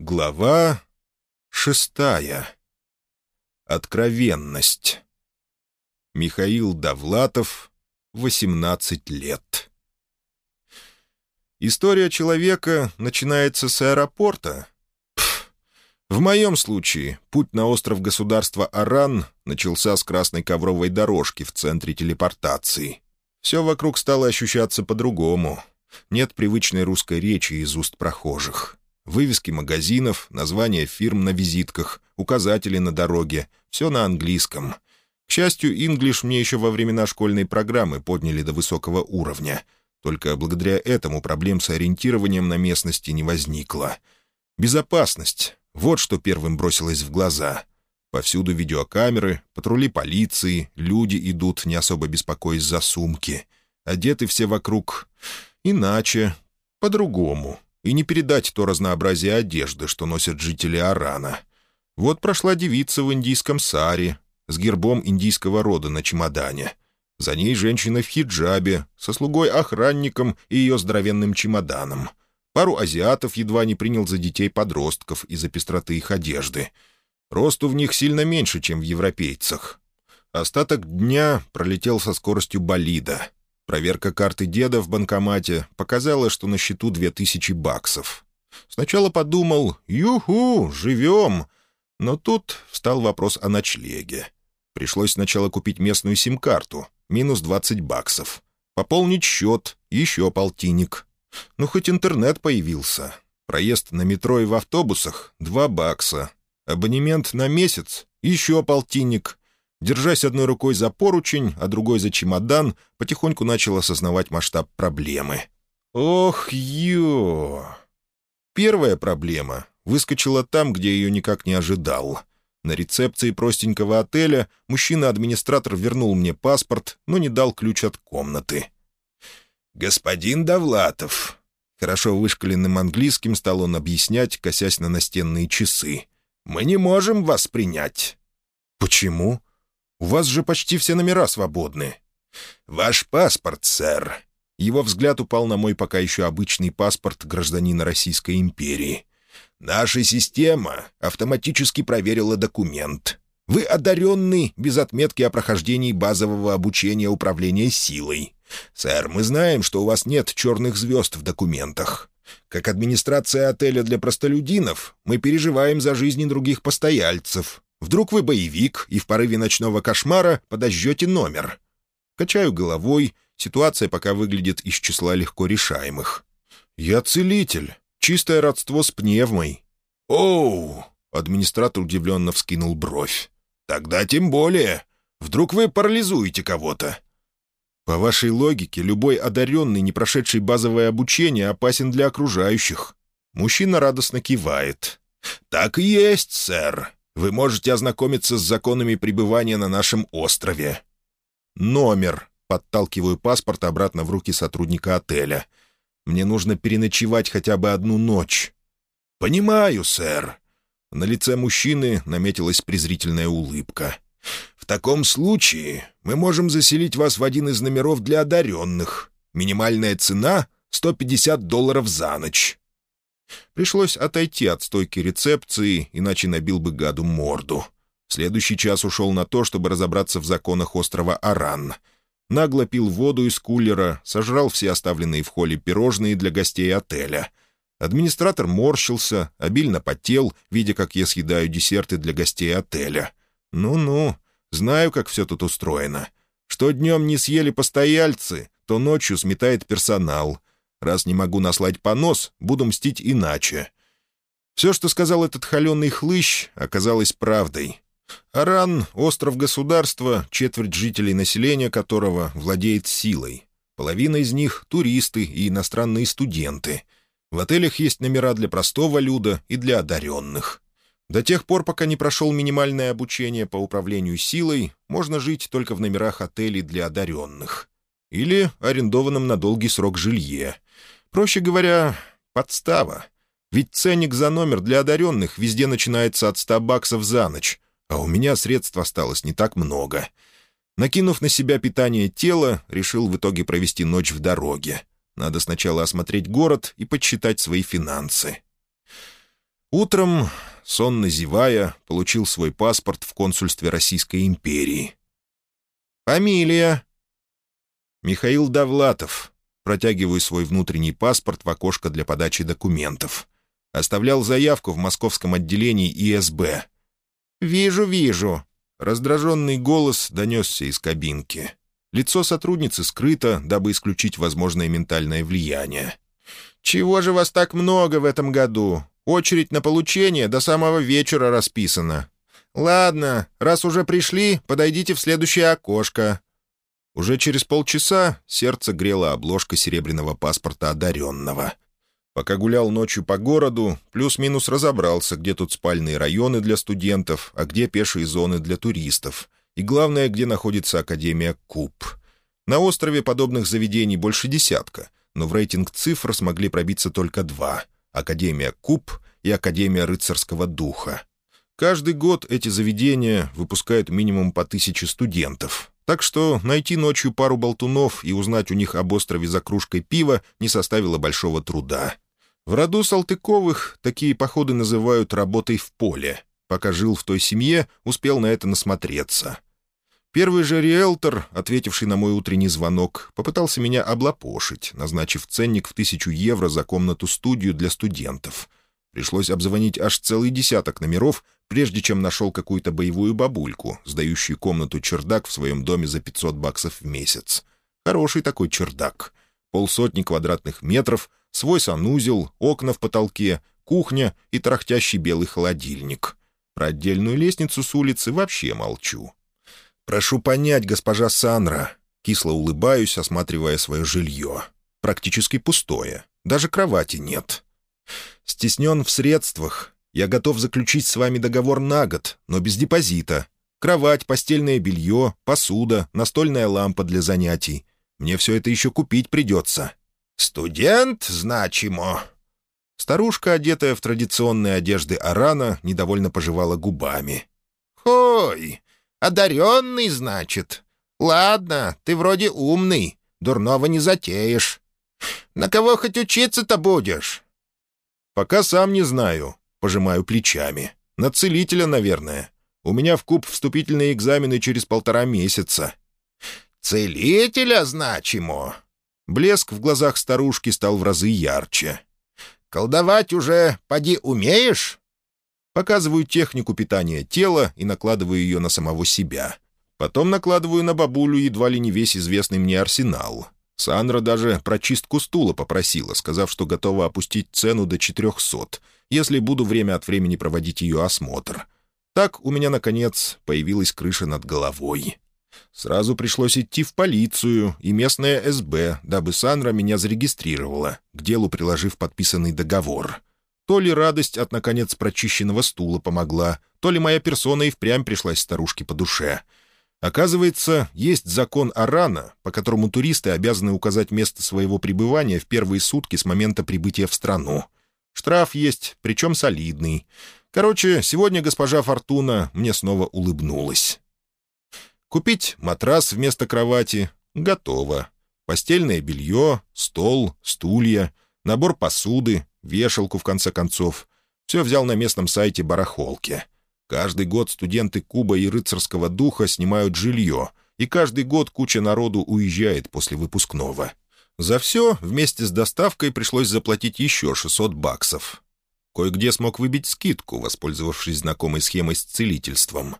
Глава шестая. Откровенность. Михаил Довлатов, 18 лет. История человека начинается с аэропорта. Пф. В моем случае путь на остров государства Аран начался с красной ковровой дорожки в центре телепортации. Все вокруг стало ощущаться по-другому. Нет привычной русской речи из уст прохожих. Вывески магазинов, названия фирм на визитках, указатели на дороге — все на английском. К счастью, инглиш мне еще во времена школьной программы подняли до высокого уровня. Только благодаря этому проблем с ориентированием на местности не возникло. Безопасность — вот что первым бросилось в глаза. Повсюду видеокамеры, патрули полиции, люди идут, не особо беспокоясь за сумки. Одеты все вокруг иначе, по-другому и не передать то разнообразие одежды, что носят жители Арана. Вот прошла девица в индийском саре, с гербом индийского рода на чемодане. За ней женщина в хиджабе, со слугой-охранником и ее здоровенным чемоданом. Пару азиатов едва не принял за детей-подростков из-за пестроты их одежды. Росту в них сильно меньше, чем в европейцах. Остаток дня пролетел со скоростью болида — Проверка карты деда в банкомате показала, что на счету две тысячи баксов. Сначала подумал «Юху, живем!» Но тут встал вопрос о ночлеге. Пришлось сначала купить местную сим-карту, минус 20 баксов. Пополнить счет, еще полтинник. Ну, хоть интернет появился. Проезд на метро и в автобусах — 2 бакса. Абонемент на месяц — еще полтинник. Держась одной рукой за поручень, а другой за чемодан, потихоньку начал осознавать масштаб проблемы. «Ох, ё!» Первая проблема выскочила там, где ее никак не ожидал. На рецепции простенького отеля мужчина-администратор вернул мне паспорт, но не дал ключ от комнаты. «Господин Довлатов!» Хорошо вышкаленным английским стал он объяснять, косясь на настенные часы. «Мы не можем вас принять». «Почему?» У вас же почти все номера свободны». «Ваш паспорт, сэр». Его взгляд упал на мой пока еще обычный паспорт гражданина Российской империи. «Наша система автоматически проверила документ. Вы одаренный без отметки о прохождении базового обучения управления силой. Сэр, мы знаем, что у вас нет черных звезд в документах. Как администрация отеля для простолюдинов, мы переживаем за жизни других постояльцев. Вдруг вы боевик и в порыве ночного кошмара подожжете номер. Качаю головой, ситуация пока выглядит из числа легко решаемых. «Я целитель. Чистое родство с пневмой». «Оу!» — администратор удивленно вскинул бровь. «Тогда тем более. Вдруг вы парализуете кого-то?» «По вашей логике, любой одаренный, не прошедший базовое обучение, опасен для окружающих». Мужчина радостно кивает. «Так и есть, сэр вы можете ознакомиться с законами пребывания на нашем острове». «Номер». Подталкиваю паспорт обратно в руки сотрудника отеля. «Мне нужно переночевать хотя бы одну ночь». «Понимаю, сэр». На лице мужчины наметилась презрительная улыбка. «В таком случае мы можем заселить вас в один из номеров для одаренных. Минимальная цена — 150 долларов за ночь. Пришлось отойти от стойки рецепции, иначе набил бы гаду морду. Следующий час ушел на то, чтобы разобраться в законах острова Аран. Нагло пил воду из кулера, сожрал все оставленные в холле пирожные для гостей отеля. Администратор морщился, обильно потел, видя, как я съедаю десерты для гостей отеля. «Ну-ну, знаю, как все тут устроено. Что днем не съели постояльцы, то ночью сметает персонал. Раз не могу наслать понос, буду мстить иначе. Все, что сказал этот холеный хлыщ, оказалось правдой. Аран — остров государства, четверть жителей населения которого владеет силой. Половина из них — туристы и иностранные студенты. В отелях есть номера для простого люда и для одаренных. До тех пор, пока не прошел минимальное обучение по управлению силой, можно жить только в номерах отелей для одаренных. Или арендованном на долгий срок жилье — Проще говоря, подстава. Ведь ценник за номер для одаренных везде начинается от 100 баксов за ночь, а у меня средств осталось не так много. Накинув на себя питание тела, решил в итоге провести ночь в дороге. Надо сначала осмотреть город и подсчитать свои финансы. Утром, сонно зевая, получил свой паспорт в консульстве Российской империи. «Фамилия?» «Михаил Давлатов». Протягиваю свой внутренний паспорт в окошко для подачи документов. Оставлял заявку в московском отделении ИСБ. «Вижу, вижу». Раздраженный голос донесся из кабинки. Лицо сотрудницы скрыто, дабы исключить возможное ментальное влияние. «Чего же вас так много в этом году? Очередь на получение до самого вечера расписана. Ладно, раз уже пришли, подойдите в следующее окошко». Уже через полчаса сердце грело обложка серебряного паспорта одаренного. Пока гулял ночью по городу, плюс-минус разобрался, где тут спальные районы для студентов, а где пешие зоны для туристов. И главное, где находится Академия Куб. На острове подобных заведений больше десятка, но в рейтинг цифр смогли пробиться только два — Академия Куб и Академия Рыцарского Духа. Каждый год эти заведения выпускают минимум по тысяче студентов, так что найти ночью пару болтунов и узнать у них об острове за кружкой пива не составило большого труда. В роду Салтыковых такие походы называют «работой в поле». Пока жил в той семье, успел на это насмотреться. Первый же риэлтор, ответивший на мой утренний звонок, попытался меня облапошить, назначив ценник в тысячу евро за комнату-студию для студентов. Пришлось обзвонить аж целый десяток номеров, прежде чем нашел какую-то боевую бабульку, сдающую комнату-чердак в своем доме за 500 баксов в месяц. Хороший такой чердак. Полсотни квадратных метров, свой санузел, окна в потолке, кухня и тарахтящий белый холодильник. Про отдельную лестницу с улицы вообще молчу. «Прошу понять, госпожа Санра». Кисло улыбаюсь, осматривая свое жилье. Практически пустое. Даже кровати нет. Стеснен в средствах. Я готов заключить с вами договор на год, но без депозита. Кровать, постельное белье, посуда, настольная лампа для занятий. Мне все это еще купить придется». «Студент, значимо». Старушка, одетая в традиционные одежды Арана, недовольно пожевала губами. «Хой, одаренный, значит? Ладно, ты вроде умный, дурного не затеешь. На кого хоть учиться-то будешь?» «Пока сам не знаю», — пожимаю плечами. «На целителя, наверное. У меня в куб вступительные экзамены через полтора месяца». «Целителя, значимо?» Блеск в глазах старушки стал в разы ярче. «Колдовать уже, поди, умеешь?» Показываю технику питания тела и накладываю ее на самого себя. Потом накладываю на бабулю едва ли не весь известный мне арсенал. Сандра даже прочистку стула попросила, сказав, что готова опустить цену до 400, если буду время от времени проводить ее осмотр. Так у меня, наконец, появилась крыша над головой. Сразу пришлось идти в полицию и местное СБ, дабы Сандра меня зарегистрировала, к делу приложив подписанный договор. То ли радость от, наконец, прочищенного стула помогла, то ли моя персона и впрямь пришлась старушке по душе — Оказывается, есть закон Арана, по которому туристы обязаны указать место своего пребывания в первые сутки с момента прибытия в страну. Штраф есть, причем солидный. Короче, сегодня госпожа Фортуна мне снова улыбнулась. Купить матрас вместо кровати — готово. Постельное белье, стол, стулья, набор посуды, вешалку, в конце концов. Все взял на местном сайте барахолки — Каждый год студенты Куба и рыцарского духа снимают жилье, и каждый год куча народу уезжает после выпускного. За все вместе с доставкой пришлось заплатить еще 600 баксов. Кое-где смог выбить скидку, воспользовавшись знакомой схемой с целительством.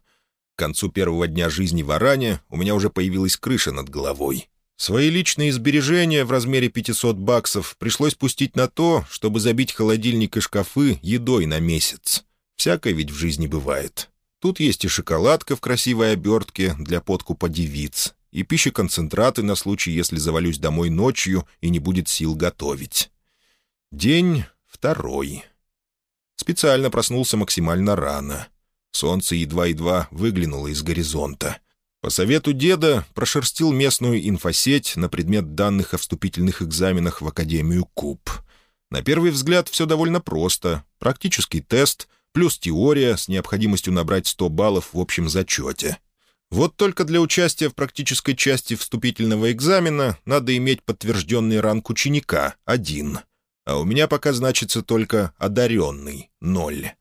К концу первого дня жизни в Аране у меня уже появилась крыша над головой. Свои личные сбережения в размере 500 баксов пришлось пустить на то, чтобы забить холодильник и шкафы едой на месяц. Всякое ведь в жизни бывает. Тут есть и шоколадка в красивой обертке для подкупа девиц, и пищеконцентраты на случай, если завалюсь домой ночью и не будет сил готовить. День второй. Специально проснулся максимально рано. Солнце едва-едва выглянуло из горизонта. По совету деда прошерстил местную инфосеть на предмет данных о вступительных экзаменах в Академию Куб. На первый взгляд все довольно просто. Практический тест — плюс теория с необходимостью набрать 100 баллов в общем зачете. Вот только для участия в практической части вступительного экзамена надо иметь подтвержденный ранг ученика — один. а у меня пока значится только «одаренный» — ноль.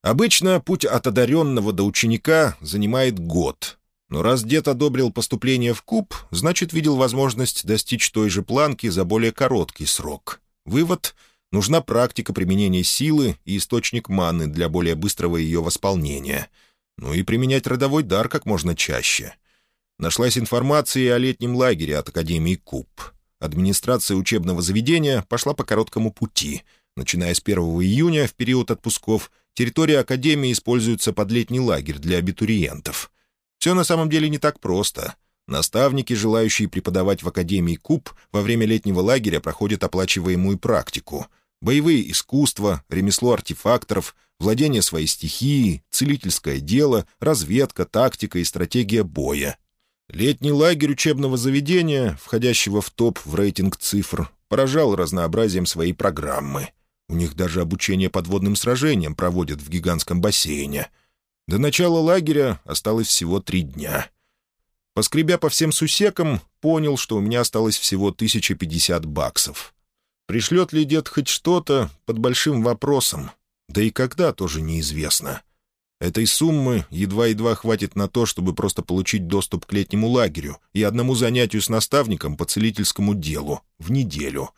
Обычно путь от одаренного до ученика занимает год, но раз дед одобрил поступление в куб, значит, видел возможность достичь той же планки за более короткий срок. Вывод — нужна практика применения силы и источник маны для более быстрого ее восполнения. Ну и применять родовой дар как можно чаще. Нашлась информация о летнем лагере от Академии Куб. Администрация учебного заведения пошла по короткому пути. Начиная с 1 июня, в период отпусков, территория Академии используется под летний лагерь для абитуриентов — все на самом деле не так просто. Наставники, желающие преподавать в Академии Куб, во время летнего лагеря проходят оплачиваемую практику. Боевые искусства, ремесло артефакторов, владение своей стихией, целительское дело, разведка, тактика и стратегия боя. Летний лагерь учебного заведения, входящего в топ в рейтинг цифр, поражал разнообразием своей программы. У них даже обучение подводным сражениям проводят в гигантском бассейне — до начала лагеря осталось всего три дня. Поскребя по всем сусекам, понял, что у меня осталось всего 1050 баксов. Пришлет ли дед хоть что-то, под большим вопросом. Да и когда, тоже неизвестно. Этой суммы едва-едва хватит на то, чтобы просто получить доступ к летнему лагерю и одному занятию с наставником по целительскому делу в неделю.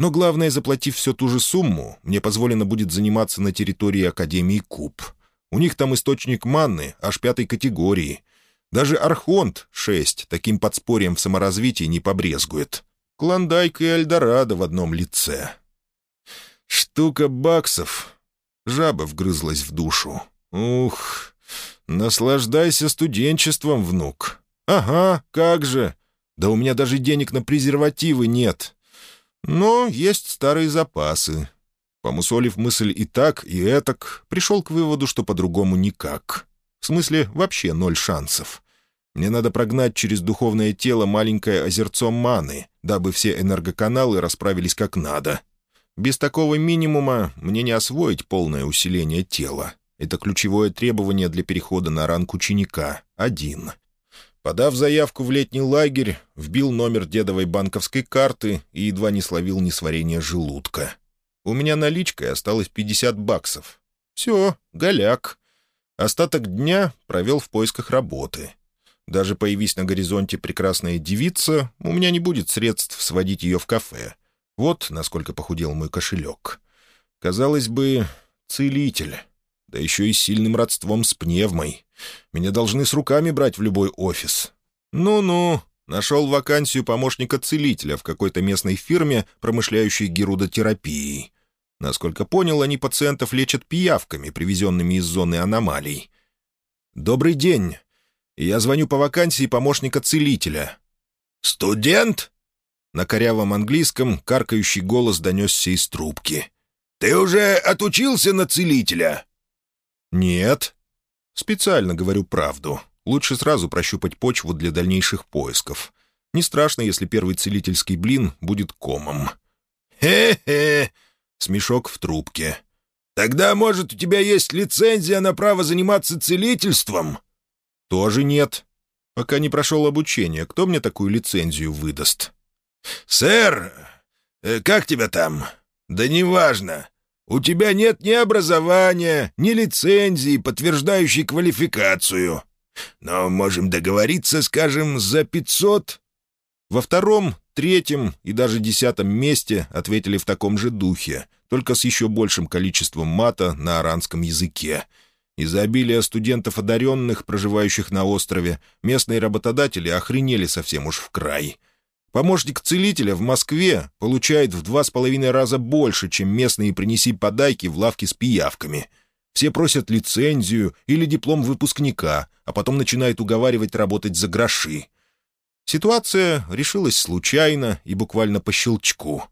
Но главное, заплатив всю ту же сумму, мне позволено будет заниматься на территории Академии Куб — у них там источник манны аж пятой категории. Даже Архонт-6 таким подспорьем в саморазвитии не побрезгует. Клондайк и Эльдорадо в одном лице. Штука баксов. Жаба вгрызлась в душу. Ух, наслаждайся студенчеством, внук. Ага, как же. Да у меня даже денег на презервативы нет. Но есть старые запасы. Помусолив мысль и так, и этак, пришел к выводу, что по-другому никак. В смысле, вообще ноль шансов. Мне надо прогнать через духовное тело маленькое озерцо маны, дабы все энергоканалы расправились как надо. Без такого минимума мне не освоить полное усиление тела. Это ключевое требование для перехода на ранг ученика. Один. Подав заявку в летний лагерь, вбил номер дедовой банковской карты и едва не словил несварение желудка. У меня наличкой осталось 50 баксов. Все, голяк. Остаток дня провел в поисках работы. Даже появись на горизонте прекрасная девица, у меня не будет средств сводить ее в кафе. Вот насколько похудел мой кошелек. Казалось бы, целитель. Да еще и с сильным родством с пневмой. Меня должны с руками брать в любой офис. Ну-ну, Нашел вакансию помощника целителя в какой-то местной фирме, промышляющей герудотерапией. Насколько понял, они пациентов лечат пиявками, привезенными из зоны аномалий. «Добрый день. Я звоню по вакансии помощника целителя». «Студент?» На корявом английском каркающий голос донесся из трубки. «Ты уже отучился на целителя?» «Нет». Специально говорю правду. Лучше сразу прощупать почву для дальнейших поисков. Не страшно, если первый целительский блин будет комом. «Хе-хе!» — смешок в трубке. «Тогда, может, у тебя есть лицензия на право заниматься целительством?» «Тоже нет. Пока не прошел обучение, кто мне такую лицензию выдаст?» «Сэр, э, как тебя там?» «Да неважно. У тебя нет ни образования, ни лицензии, подтверждающей квалификацию. Но можем договориться, скажем, за пятьсот?» Во втором, третьем и даже десятом месте ответили в таком же духе, только с еще большим количеством мата на аранском языке. Из-за обилия студентов одаренных, проживающих на острове, местные работодатели охренели совсем уж в край. Помощник целителя в Москве получает в два с половиной раза больше, чем местные «принеси подайки» в лавке с пиявками — все просят лицензию или диплом выпускника, а потом начинают уговаривать работать за гроши. Ситуация решилась случайно и буквально по щелчку.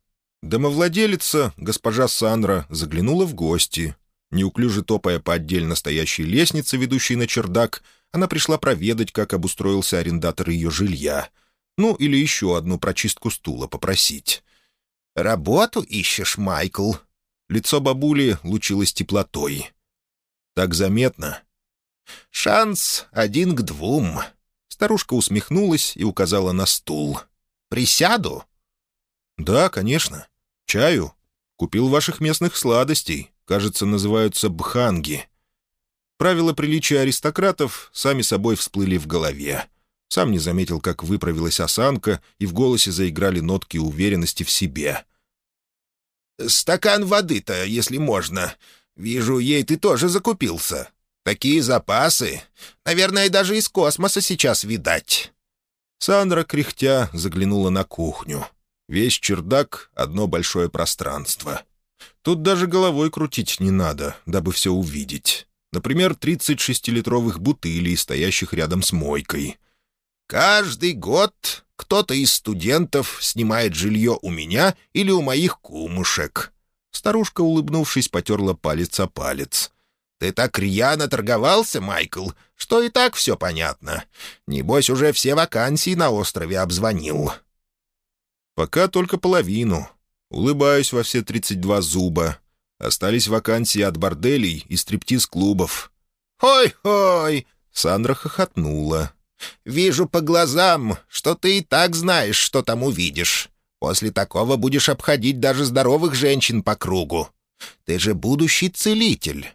Домовладелица, госпожа Сандра, заглянула в гости. Неуклюже топая по отдельно стоящей лестнице, ведущей на чердак, она пришла проведать, как обустроился арендатор ее жилья. Ну, или еще одну прочистку стула попросить. «Работу ищешь, Майкл?» Лицо бабули лучилось теплотой. Так заметно. «Шанс один к двум». Старушка усмехнулась и указала на стул. «Присяду?» «Да, конечно. Чаю?» Купил ваших местных сладостей. Кажется, называются бханги. Правила приличия аристократов сами собой всплыли в голове. Сам не заметил, как выправилась осанка, и в голосе заиграли нотки уверенности в себе. «Стакан воды-то, если можно. Вижу, ей ты тоже закупился. Такие запасы. Наверное, даже из космоса сейчас видать». Сандра, кряхтя, заглянула на кухню. Весь чердак — одно большое пространство. Тут даже головой крутить не надо, дабы все увидеть. Например, 36-литровых бутылей, стоящих рядом с мойкой. «Каждый год кто-то из студентов снимает жилье у меня или у моих кумушек». Старушка, улыбнувшись, потерла палец о палец. «Ты так рьяно торговался, Майкл, что и так все понятно. Небось, уже все вакансии на острове обзвонил». «Пока только половину. Улыбаюсь во все 32 зуба. Остались вакансии от борделей и стриптиз-клубов». «Ой-ой!» — Сандра хохотнула. «Вижу по глазам, что ты и так знаешь, что там увидишь. После такого будешь обходить даже здоровых женщин по кругу. Ты же будущий целитель.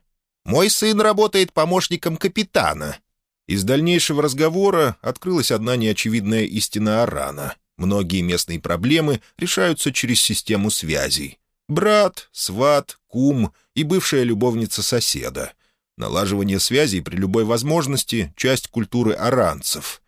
Мой сын работает помощником капитана». Из дальнейшего разговора открылась одна неочевидная истина Арана. Многие местные проблемы решаются через систему связей. Брат, сват, кум и бывшая любовница соседа. Налаживание связей при любой возможности — часть культуры аранцев.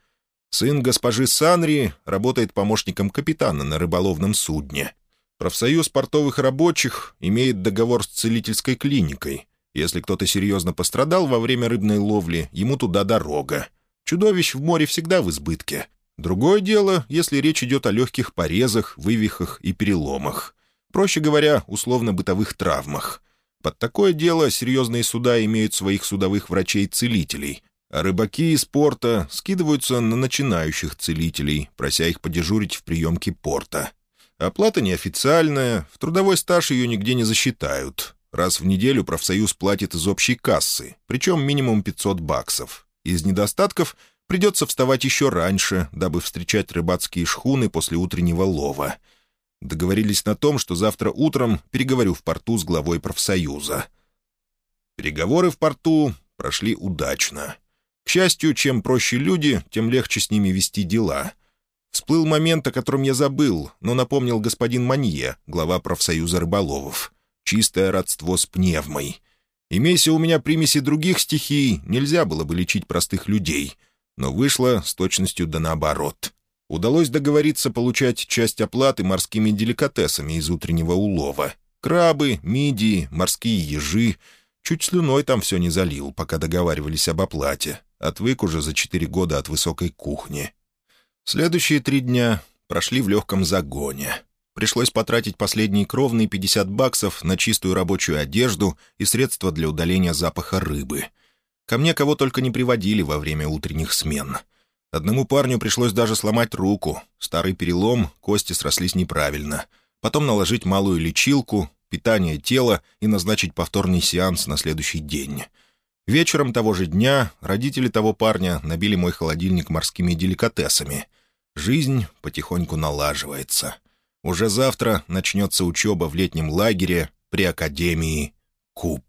Сын госпожи Санри работает помощником капитана на рыболовном судне. Профсоюз портовых рабочих имеет договор с целительской клиникой. Если кто-то серьезно пострадал во время рыбной ловли, ему туда дорога. Чудовищ в море всегда в избытке. Другое дело, если речь идет о легких порезах, вывихах и переломах. Проще говоря, условно-бытовых травмах. Под такое дело серьезные суда имеют своих судовых врачей-целителей, а рыбаки из порта скидываются на начинающих целителей, прося их подежурить в приемке порта. Оплата неофициальная, в трудовой стаж ее нигде не засчитают. Раз в неделю профсоюз платит из общей кассы, причем минимум 500 баксов. Из недостатков придется вставать еще раньше, дабы встречать рыбацкие шхуны после утреннего лова. Договорились на том, что завтра утром переговорю в порту с главой профсоюза. Переговоры в порту прошли удачно. К счастью, чем проще люди, тем легче с ними вести дела. Всплыл момент, о котором я забыл, но напомнил господин Манье, глава профсоюза рыболовов. Чистое родство с пневмой. Имейся у меня примеси других стихий, нельзя было бы лечить простых людей. Но вышло с точностью да наоборот. Удалось договориться получать часть оплаты морскими деликатесами из утреннего улова. Крабы, мидии, морские ежи. Чуть слюной там все не залил, пока договаривались об оплате. Отвык уже за четыре года от высокой кухни. Следующие три дня прошли в легком загоне. Пришлось потратить последние кровные 50 баксов на чистую рабочую одежду и средства для удаления запаха рыбы. Ко мне кого только не приводили во время утренних смен. Одному парню пришлось даже сломать руку. Старый перелом, кости срослись неправильно. Потом наложить малую лечилку, питание тела и назначить повторный сеанс на следующий день. Вечером того же дня родители того парня набили мой холодильник морскими деликатесами. Жизнь потихоньку налаживается. Уже завтра начнется учеба в летнем лагере при Академии Куб.